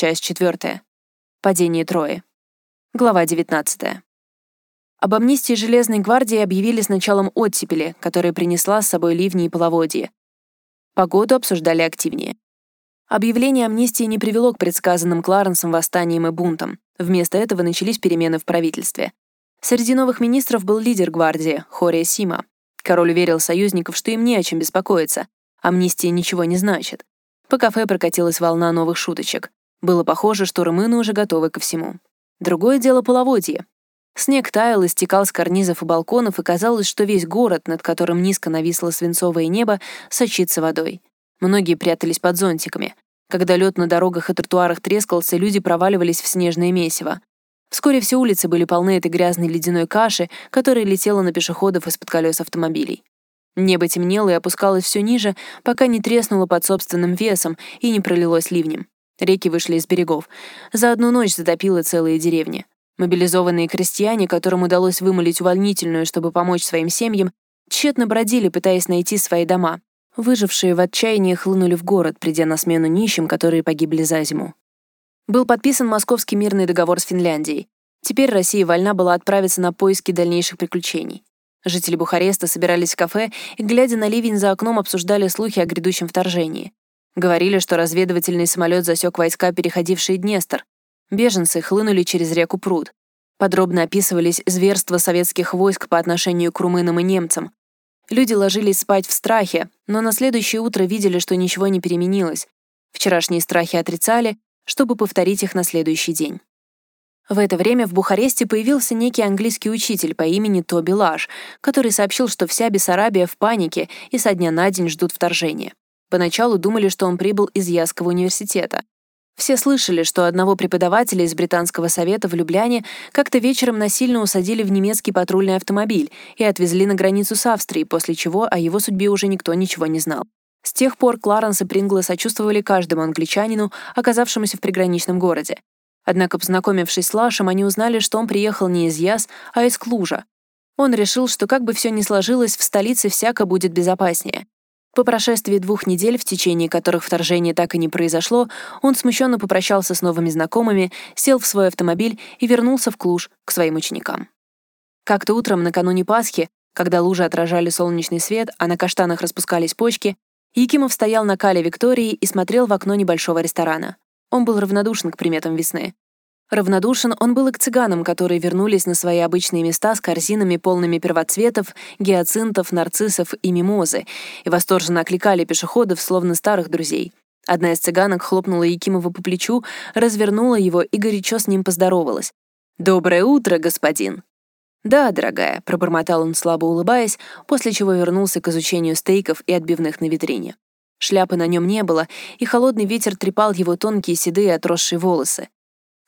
Часть 4. Падение Трои. Глава 19. Об амнистии Железной гвардии объявили с началом оттепели, которая принесла с собой ливни и половодье. Погоду обсуждали активнее. Объявление амнистии не привело к предсказанным Кларенсом восстаниям и бунтам. Вместо этого начались перемены в правительстве. Среди новых министров был лидер гвардии, Хория Сима. Король уверил союзников, что им не о чем беспокоиться. Амнистия ничего не значит. По кафе прокатилась волна новых шуточек. Было похоже, что румыны уже готовы ко всему. Другое дело половодье. Снег таял и стекал с карнизов и балконов, и казалось, что весь город, над которым низко нависло свинцовое небо, сочится водой. Многие прятались под зонтиками. Когда лед на дорогах и тротуарах трескался, люди проваливались в снежное месиво. Вскоре все улицы были полны этой грязной ледяной каши, которая летела на пешеходов из-под колес автомобилей. Небо темнело и опускалось все ниже, пока не треснуло под собственным весом и не пролилось ливнем. Реки вышли из берегов. За одну ночь затопило целые деревни. Мобилизованные крестьяне, которым удалось вымолить увольнительную, чтобы помочь своим семьям, тщетно бродили, пытаясь найти свои дома. Выжившие в отчаянии хлынули в город, придя на смену нищим, которые погибли за зиму. Был подписан Московский мирный договор с Финляндией. Теперь Россия вольна была отправиться на поиски дальнейших приключений. Жители Бухареста собирались в кафе и, глядя на ливень за окном, обсуждали слухи о грядущем вторжении. Говорили, что разведывательный самолет засек войска, переходившие Днестр, Беженцы хлынули через реку Пруд. Подробно описывались зверства советских войск по отношению к румынам и немцам. Люди ложились спать в страхе, но на следующее утро видели, что ничего не переменилось. Вчерашние страхи отрицали, чтобы повторить их на следующий день. В это время в Бухаресте появился некий английский учитель по имени Тоби Лаш, который сообщил, что вся Бессарабия в панике и со дня на день ждут вторжения. Поначалу думали, что он прибыл из Ясского университета. Все слышали, что одного преподавателя из британского совета в Любляне как-то вечером насильно усадили в немецкий патрульный автомобиль и отвезли на границу с Австрией, после чего о его судьбе уже никто ничего не знал. С тех пор Кларенс и Прингла сочувствовали каждому англичанину, оказавшемуся в приграничном городе. Однако, познакомившись с Лашем, они узнали, что он приехал не из Яс, а из Клужа. Он решил, что как бы все ни сложилось, в столице всяко будет безопаснее. По прошествии двух недель, в течение которых вторжение так и не произошло, он смущенно попрощался с новыми знакомыми, сел в свой автомобиль и вернулся в Клуж к своим ученикам. Как-то утром накануне Пасхи, когда лужи отражали солнечный свет, а на каштанах распускались почки, Якимов стоял на кале Виктории и смотрел в окно небольшого ресторана. Он был равнодушен к приметам весны. Равнодушен он был и к цыганам, которые вернулись на свои обычные места с корзинами, полными первоцветов, гиацинтов, нарциссов и мимозы, и восторженно окликали пешеходов, словно старых друзей. Одна из цыганок хлопнула Якимова по плечу, развернула его и горячо с ним поздоровалась. «Доброе утро, господин!» «Да, дорогая», — пробормотал он, слабо улыбаясь, после чего вернулся к изучению стейков и отбивных на витрине. Шляпы на нем не было, и холодный ветер трепал его тонкие седые отросшие волосы.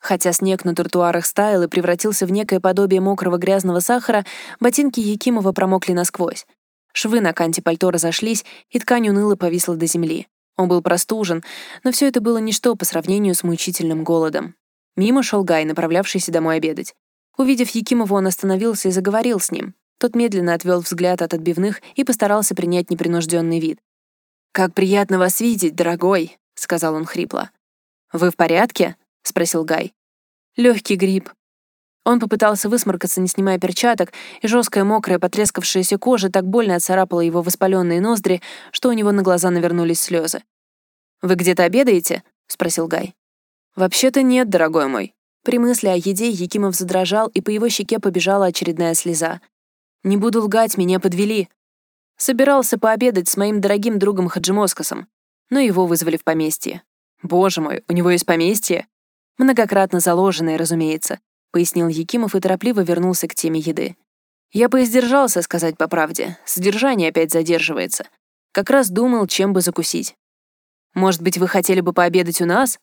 Хотя снег на тротуарах стаял и превратился в некое подобие мокрого грязного сахара, ботинки Якимова промокли насквозь. Швы на канте пальто разошлись, и ткань уныло повисла до земли. Он был простужен, но все это было ничто по сравнению с мучительным голодом. Мимо шел Гай, направлявшийся домой обедать. Увидев Якимова, он остановился и заговорил с ним. Тот медленно отвел взгляд от отбивных и постарался принять непринужденный вид. «Как приятно вас видеть, дорогой», — сказал он хрипло. «Вы в порядке?» — спросил Гай. Легкий грипп. Он попытался высморкаться, не снимая перчаток, и жесткая, мокрая, потрескавшаяся кожа так больно отцарапала его воспаленные ноздри, что у него на глаза навернулись слезы. «Вы где-то обедаете?» — спросил Гай. «Вообще-то нет, дорогой мой». При мысли о еде Якимов задрожал, и по его щеке побежала очередная слеза. «Не буду лгать, меня подвели. Собирался пообедать с моим дорогим другом Хаджимоскосом, но его вызвали в поместье. Боже мой, у него есть поместье? Многократно заложенные, разумеется, пояснил Якимов и торопливо вернулся к теме еды. Я поиздержался, сказать по правде. Содержание опять задерживается. Как раз думал, чем бы закусить. Может быть, вы хотели бы пообедать у нас?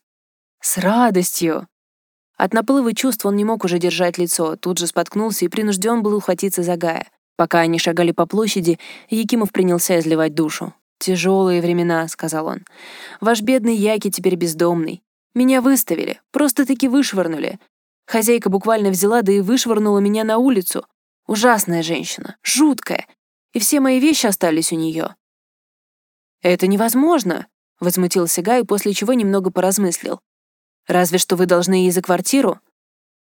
С радостью. От наплыва чувств он не мог уже держать лицо, тут же споткнулся и принужден был ухватиться за Гая. Пока они шагали по площади, Якимов принялся изливать душу. «Тяжелые времена», — сказал он. «Ваш бедный Яки теперь бездомный. Меня выставили, просто-таки вышвырнули. Хозяйка буквально взяла, да и вышвырнула меня на улицу. Ужасная женщина, жуткая. И все мои вещи остались у нее. «Это невозможно», — возмутился Гай, после чего немного поразмыслил. Разве что вы должны ей за квартиру.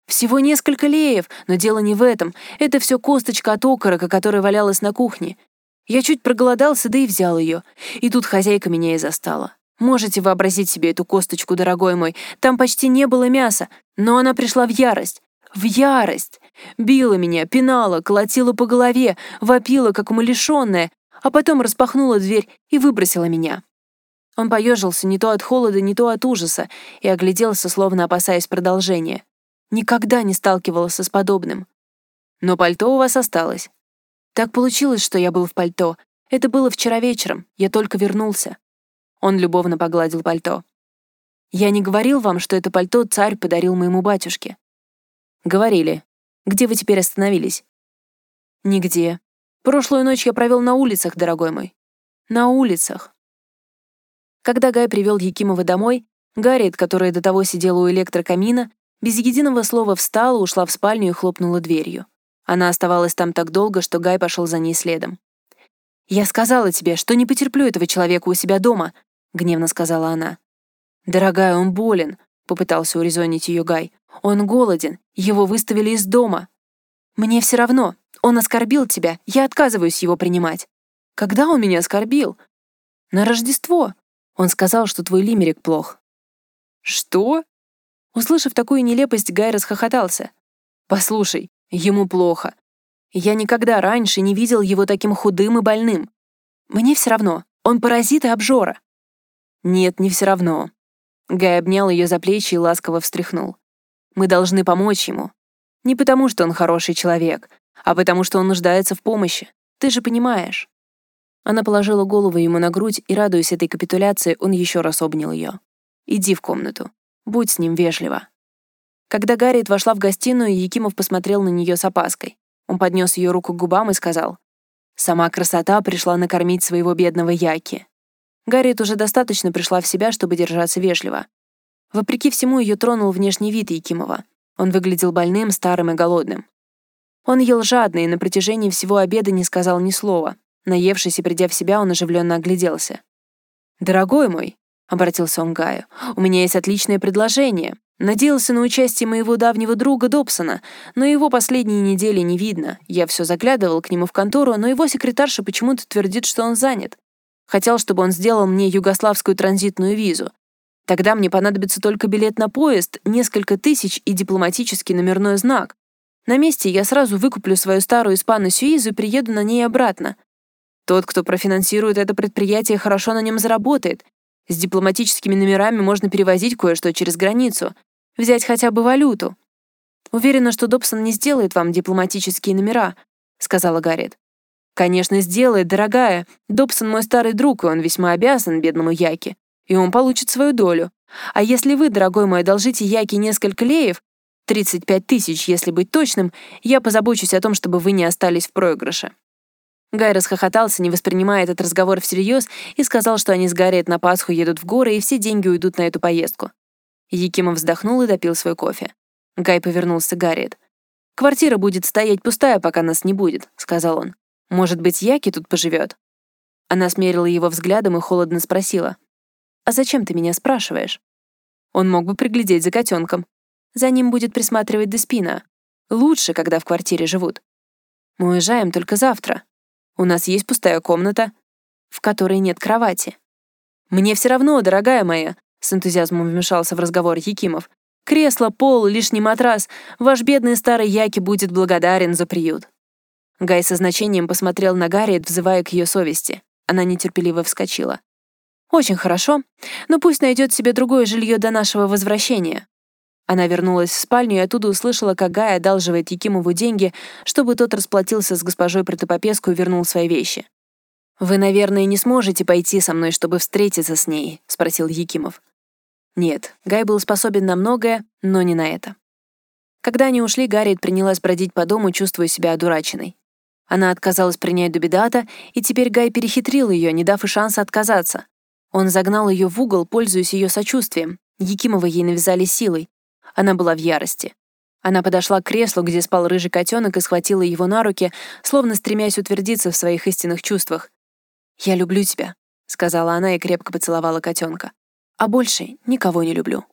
Всего несколько леев, но дело не в этом. Это все косточка от окорока, которая валялась на кухне. Я чуть проголодался, да и взял ее. И тут хозяйка меня и застала. Можете вообразить себе эту косточку, дорогой мой. Там почти не было мяса, но она пришла в ярость. В ярость! Била меня, пинала, колотила по голове, вопила, как умалишенная, а потом распахнула дверь и выбросила меня. Он поежился не то от холода, не то от ужаса и огляделся, словно опасаясь продолжения. Никогда не сталкивался с подобным. Но пальто у вас осталось. Так получилось, что я был в пальто. Это было вчера вечером, я только вернулся. Он любовно погладил пальто. Я не говорил вам, что это пальто царь подарил моему батюшке. Говорили. Где вы теперь остановились? Нигде. Прошлую ночь я провел на улицах, дорогой мой. На улицах. Когда Гай привел Якимова домой, Гарриет, которая до того сидела у электрокамина, без единого слова встала, ушла в спальню и хлопнула дверью. Она оставалась там так долго, что Гай пошел за ней следом. «Я сказала тебе, что не потерплю этого человека у себя дома», — гневно сказала она. «Дорогая, он болен», — попытался урезонить ее Гай. «Он голоден, его выставили из дома». «Мне все равно, он оскорбил тебя, я отказываюсь его принимать». «Когда он меня оскорбил?» «На Рождество. Он сказал, что твой лимерик плох». «Что?» Услышав такую нелепость, Гай расхохотался. «Послушай, ему плохо. Я никогда раньше не видел его таким худым и больным. Мне все равно, он паразит и обжора». «Нет, не все равно». Гай обнял ее за плечи и ласково встряхнул. «Мы должны помочь ему. Не потому, что он хороший человек, а потому, что он нуждается в помощи. Ты же понимаешь». Она положила голову ему на грудь, и, радуясь этой капитуляции, он еще раз обнял ее. «Иди в комнату. Будь с ним вежлива». Когда Гарриет вошла в гостиную, Якимов посмотрел на нее с опаской. Он поднес ее руку к губам и сказал, «Сама красота пришла накормить своего бедного Яки». Гарриет уже достаточно пришла в себя, чтобы держаться вежливо. Вопреки всему, ее тронул внешний вид Якимова. Он выглядел больным, старым и голодным. Он ел жадно и на протяжении всего обеда не сказал ни слова, Наевшись и придя в себя, он оживленно огляделся. «Дорогой мой», — обратился он к Гаю, — «у меня есть отличное предложение. Надеялся на участие моего давнего друга Добсона, но его последние недели не видно. Я все заглядывал к нему в контору, но его секретарша почему-то твердит, что он занят. Хотел, чтобы он сделал мне югославскую транзитную визу. Тогда мне понадобится только билет на поезд, несколько тысяч и дипломатический номерной знак. На месте я сразу выкуплю свою старую испану Сюизу и приеду на ней обратно. Тот, кто профинансирует это предприятие, хорошо на нем заработает. С дипломатическими номерами можно перевозить кое-что через границу. Взять хотя бы валюту. Уверена, что Добсон не сделает вам дипломатические номера, сказала Гарриет. Конечно, сделает, дорогая. Добсон мой старый друг, и он весьма обязан бедному Яке. И он получит свою долю. А если вы, дорогой мой, одолжите Яке несколько леев, 35 тысяч, если быть точным, я позабочусь о том, чтобы вы не остались в проигрыше. Гай расхохотался, не воспринимая этот разговор всерьез, и сказал, что они с Гарриет на Пасху едут в горы, и все деньги уйдут на эту поездку. Якимов вздохнул и допил свой кофе. Гай повернулся к Гарриет. «Квартира будет стоять пустая, пока нас не будет», — сказал он. «Может быть, Яки тут поживет?» Она смерила его взглядом и холодно спросила. «А зачем ты меня спрашиваешь?» Он мог бы приглядеть за котенком. За ним будет присматривать Деспина. Лучше, когда в квартире живут. Мы уезжаем только завтра. У нас есть пустая комната, в которой нет кровати. Мне все равно, дорогая моя, с энтузиазмом вмешался в разговор Якимов. Кресло, пол, лишний матрас. Ваш бедный старый Яки будет благодарен за приют. Гай со значением посмотрел на Гарриет, взывая к ее совести. Она нетерпеливо вскочила. «Очень хорошо, но пусть найдет себе другое жилье до нашего возвращения. Она вернулась в спальню и оттуда услышала, как Гай одалживает Якимову деньги, чтобы тот расплатился с госпожой Протопопеску и вернул свои вещи. «Вы, наверное, не сможете пойти со мной, чтобы встретиться с ней?» — спросил Якимов. Нет, Гай был способен на многое, но не на это. Когда они ушли, Гарриет принялась бродить по дому, чувствуя себя одураченной. Она отказалась принять Дубидата, и теперь Гай перехитрил ее, не дав и шанса отказаться. Он загнал ее в угол, пользуясь ее сочувствием. Якимова ей навязали силой. Она была в ярости. Она подошла к креслу, где спал рыжий котенок, и схватила его на руки, словно стремясь утвердиться в своих истинных чувствах. «Я люблю тебя», — сказала она и крепко поцеловала котенка. «А больше никого не люблю».